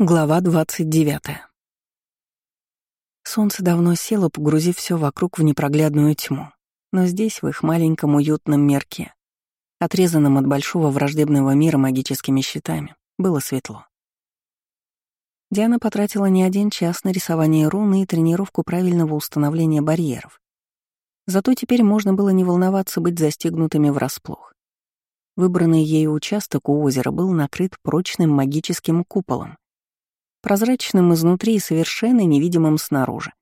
Глава 29. Солнце давно село, погрузив все вокруг в непроглядную тьму. Но здесь, в их маленьком уютном мерке, отрезанном от большого враждебного мира магическими щитами, было светло. Диана потратила не один час на рисование руны и тренировку правильного установления барьеров. Зато теперь можно было не волноваться быть застигнутыми врасплох. Выбранный ею участок у озера был накрыт прочным магическим куполом, прозрачным изнутри и совершенно невидимым снаружи.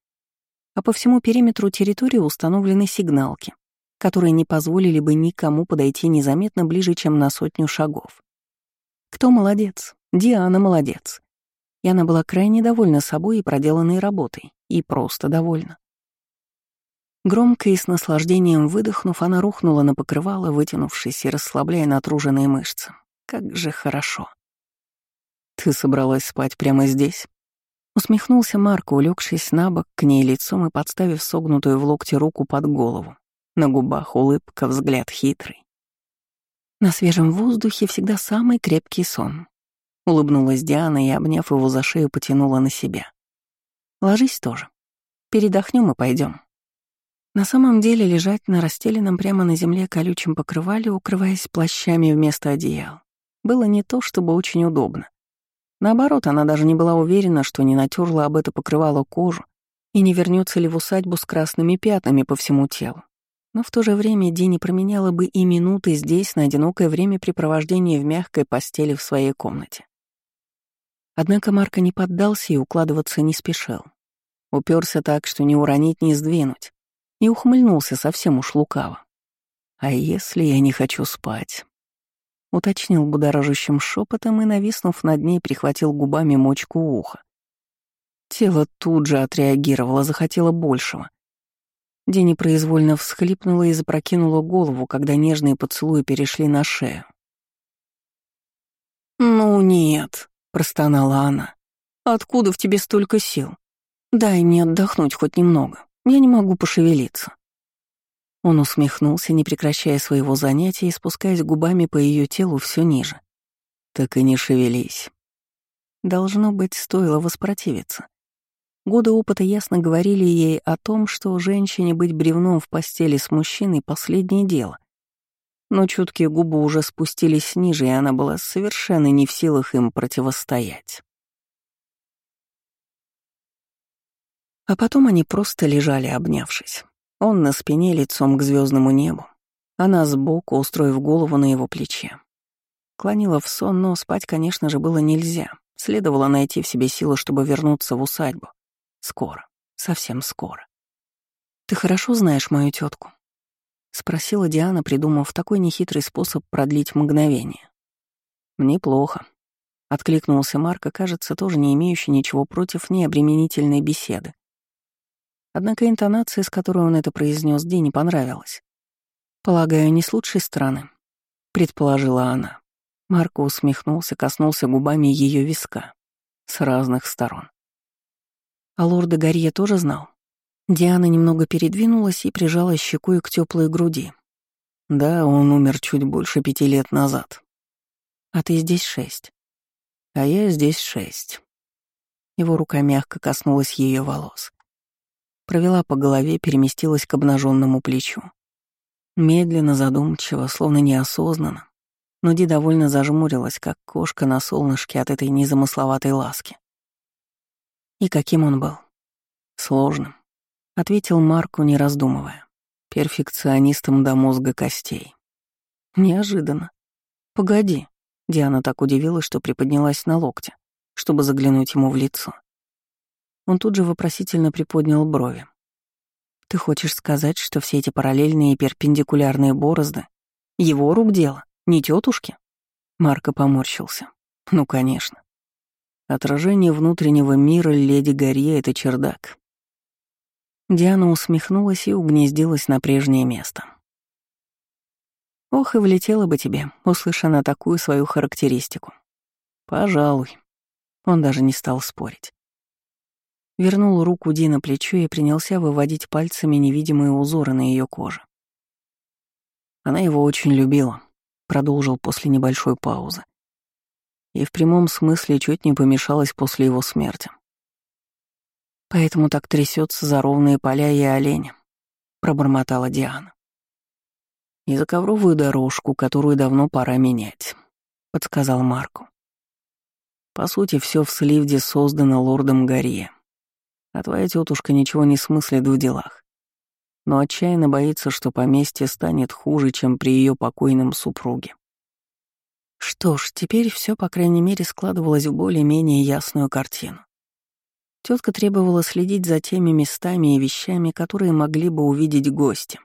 А по всему периметру территории установлены сигналки, которые не позволили бы никому подойти незаметно ближе, чем на сотню шагов. Кто молодец? Диана молодец. И она была крайне довольна собой и проделанной работой, и просто довольна. Громко и с наслаждением выдохнув, она рухнула на покрывало, вытянувшись и расслабляя натруженные мышцы. Как же хорошо. «Ты собралась спать прямо здесь?» Усмехнулся Марко, улегшись на бок к ней лицом и подставив согнутую в локте руку под голову. На губах улыбка, взгляд хитрый. На свежем воздухе всегда самый крепкий сон. Улыбнулась Диана и, обняв его за шею, потянула на себя. Ложись тоже. Передохнем и пойдем. На самом деле лежать на расстеленном прямо на земле колючем покрывале, укрываясь плащами вместо одеял, было не то чтобы очень удобно. Наоборот, она даже не была уверена, что не натерла об это покрывало кожу и не вернется ли в усадьбу с красными пятнами по всему телу. Но в то же время Ди не променяла бы и минуты здесь на одинокое времяпрепровождение в мягкой постели в своей комнате. Однако Марко не поддался и укладываться не спешил. Уперся так, что не уронить, не сдвинуть, и ухмыльнулся совсем уж лукаво. «А если я не хочу спать?» Уточнил будоражащим шепотом и, нависнув над ней, прихватил губами мочку уха. Тело тут же отреагировало, захотело большего. Ди непроизвольно всхлипнула и запрокинула голову, когда нежные поцелуи перешли на шею. «Ну нет», — простонала она. «Откуда в тебе столько сил? Дай мне отдохнуть хоть немного. Я не могу пошевелиться». Он усмехнулся, не прекращая своего занятия и спускаясь губами по ее телу все ниже. Так и не шевелись. Должно быть, стоило воспротивиться. Годы опыта ясно говорили ей о том, что женщине быть бревном в постели с мужчиной — последнее дело. Но чуткие губы уже спустились ниже, и она была совершенно не в силах им противостоять. А потом они просто лежали, обнявшись. Он на спине лицом к звездному небу, она сбоку, устроив голову на его плече. Клонила в сон, но спать, конечно же, было нельзя. Следовало найти в себе силы, чтобы вернуться в усадьбу. Скоро, совсем скоро. «Ты хорошо знаешь мою тетку? спросила Диана, придумав такой нехитрый способ продлить мгновение. «Мне плохо», — откликнулся Марко, кажется, тоже не имеющий ничего против необременительной беседы. Однако интонация, с которой он это произнес, Ди не понравилась. «Полагаю, не с лучшей стороны», — предположила она. Марко усмехнулся, коснулся губами ее виска. С разных сторон. А лорда Гарье тоже знал. Диана немного передвинулась и прижала щекой к теплой груди. Да, он умер чуть больше пяти лет назад. А ты здесь шесть. А я здесь шесть. Его рука мягко коснулась ее волос провела по голове, переместилась к обнаженному плечу. Медленно, задумчиво, словно неосознанно, но Ди довольно зажмурилась, как кошка на солнышке от этой незамысловатой ласки. И каким он был? Сложным, ответил Марку, не раздумывая. Перфекционистом до мозга костей. Неожиданно. Погоди. Диана так удивилась, что приподнялась на локте, чтобы заглянуть ему в лицо. Он тут же вопросительно приподнял брови. «Ты хочешь сказать, что все эти параллельные и перпендикулярные борозды — его рук дело, не тетушки? Марко поморщился. «Ну, конечно. Отражение внутреннего мира леди Гарье — это чердак». Диана усмехнулась и угнездилась на прежнее место. «Ох, и влетела бы тебе, услыша на такую свою характеристику». «Пожалуй». Он даже не стал спорить. Вернул руку Ди на плечо и принялся выводить пальцами невидимые узоры на ее коже. Она его очень любила, продолжил после небольшой паузы. И в прямом смысле чуть не помешалась после его смерти. Поэтому так трясется за ровные поля и оленя, пробормотала Диана. И за ковровую дорожку, которую давно пора менять, подсказал Марку. По сути, все в Сливде создано лордом Гарье. А твоя тетушка ничего не смыслит в делах. Но отчаянно боится, что поместье станет хуже, чем при ее покойном супруге. Что ж, теперь все, по крайней мере, складывалось в более-менее ясную картину. Тетка требовала следить за теми местами и вещами, которые могли бы увидеть гости,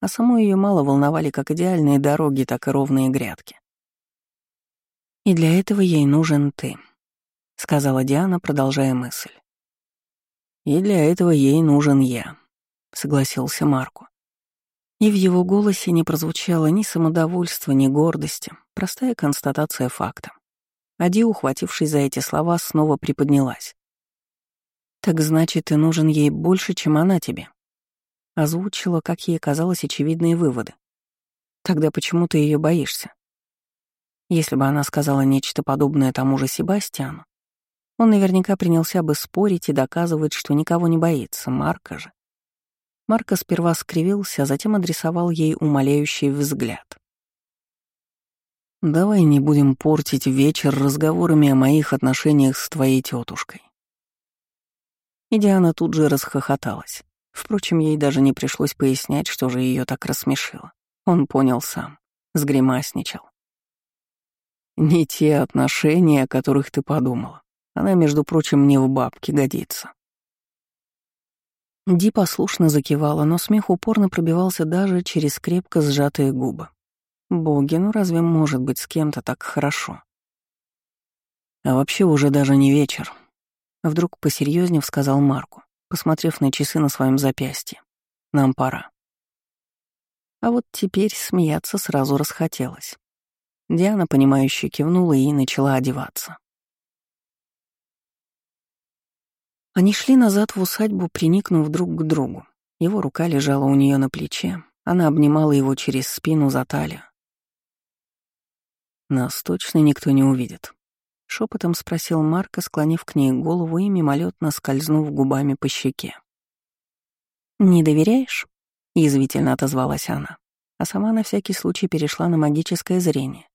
а саму ее мало волновали как идеальные дороги, так и ровные грядки. «И для этого ей нужен ты», — сказала Диана, продолжая мысль. «И для этого ей нужен я», — согласился Марку. И в его голосе не прозвучало ни самодовольства, ни гордости, простая констатация факта. Ади, ухватившись за эти слова, снова приподнялась. «Так значит, ты нужен ей больше, чем она тебе?» Озвучила, как ей казалось, очевидные выводы. «Тогда почему ты ее боишься?» Если бы она сказала нечто подобное тому же Себастьяну, он наверняка принялся бы спорить и доказывать, что никого не боится, Марка же. Марка сперва скривился, а затем адресовал ей умоляющий взгляд. «Давай не будем портить вечер разговорами о моих отношениях с твоей тетушкой. И Диана тут же расхохоталась. Впрочем, ей даже не пришлось пояснять, что же ее так рассмешило. Он понял сам, сгримасничал. «Не те отношения, о которых ты подумала. Она, между прочим, мне в бабке годится». Ди послушно закивала, но смех упорно пробивался даже через крепко сжатые губы. Боги, ну разве может быть с кем-то так хорошо? А вообще уже даже не вечер, Вдруг посерьезнее сказал Марку, посмотрев на часы на своем запястье. «Нам пора». А вот теперь смеяться сразу расхотелось. Диана, понимающе кивнула и начала одеваться. Они шли назад в усадьбу, приникнув друг к другу. Его рука лежала у нее на плече, она обнимала его через спину за талию. «Нас точно никто не увидит», Шепотом спросил Марка, склонив к ней голову и мимолетно скользнув губами по щеке. «Не доверяешь?» — язвительно отозвалась она, а сама на всякий случай перешла на магическое зрение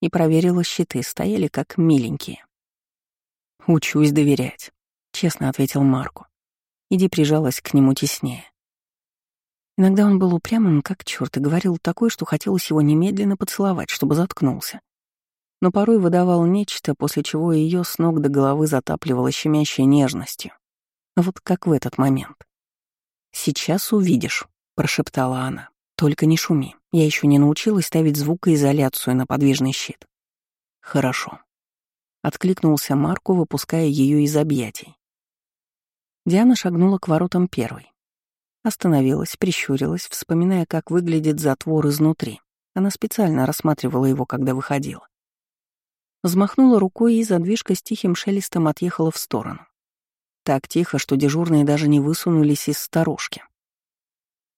и проверила щиты, стояли как миленькие. «Учусь доверять», — честно ответил Марку. Иди прижалась к нему теснее. Иногда он был упрямым, как черт, и говорил такое, что хотелось его немедленно поцеловать, чтобы заткнулся но порой выдавал нечто, после чего ее с ног до головы затапливало щемящей нежностью. Вот как в этот момент. «Сейчас увидишь», — прошептала она. «Только не шуми. Я еще не научилась ставить звукоизоляцию на подвижный щит». «Хорошо», — откликнулся Марку, выпуская ее из объятий. Диана шагнула к воротам первой. Остановилась, прищурилась, вспоминая, как выглядит затвор изнутри. Она специально рассматривала его, когда выходила. Взмахнула рукой, и задвижка с тихим шелестом отъехала в сторону. Так тихо, что дежурные даже не высунулись из сторожки.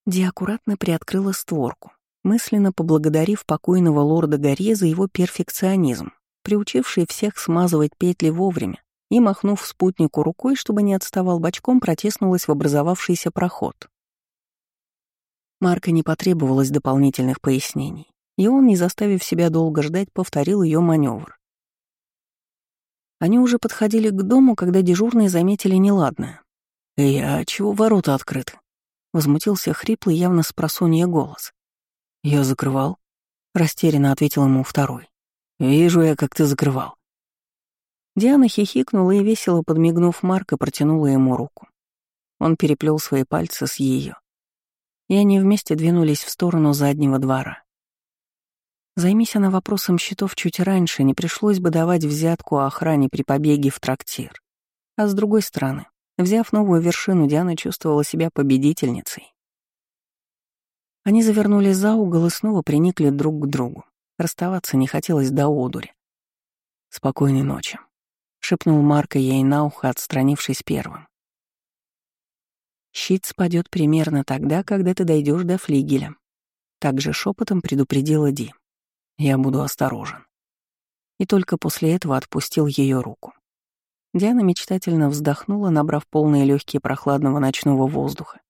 Ди аккуратно приоткрыла створку, мысленно поблагодарив покойного лорда Гарье за его перфекционизм, приучивший всех смазывать петли вовремя, и, махнув спутнику рукой, чтобы не отставал бочком, протеснулась в образовавшийся проход. Марка не потребовалось дополнительных пояснений, и он, не заставив себя долго ждать, повторил ее маневр. Они уже подходили к дому, когда дежурные заметили неладное. «Эй, а чего ворота открыты?» — возмутился хриплый, явно с просонья голос. «Я закрывал», — растерянно ответил ему второй. «Вижу я, как ты закрывал». Диана хихикнула и, весело подмигнув Марка, протянула ему руку. Он переплел свои пальцы с ее, и они вместе двинулись в сторону заднего двора. Займись она вопросом счетов чуть раньше, не пришлось бы давать взятку охране при побеге в трактир. А с другой стороны, взяв новую вершину, Диана чувствовала себя победительницей. Они завернули за угол и снова приникли друг к другу. Расставаться не хотелось до одури. «Спокойной ночи», — шепнул Марко ей на ухо, отстранившись первым. «Щит спадет примерно тогда, когда ты дойдешь до флигеля», — также шепотом предупредила Ди. Я буду осторожен. И только после этого отпустил ее руку. Диана мечтательно вздохнула, набрав полные легкие прохладного ночного воздуха.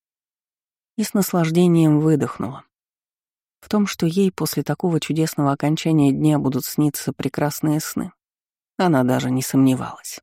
И с наслаждением выдохнула. В том, что ей после такого чудесного окончания дня будут сниться прекрасные сны, она даже не сомневалась.